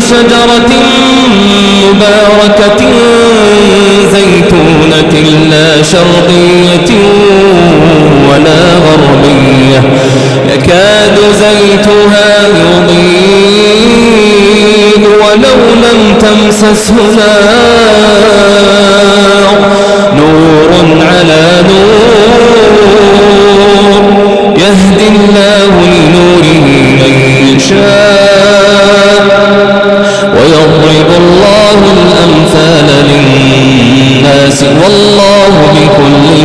شجرة مباركة زيتونة لا شرقية ولا غربية. يكاد زيتها يضيء ولو لم تمسسه نار. نور على نور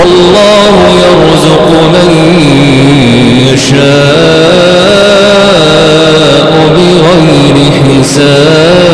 والله يرزق من يشاء بغير حساب.